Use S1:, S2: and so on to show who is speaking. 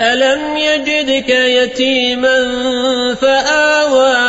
S1: ألم يجدك يتيما فآوى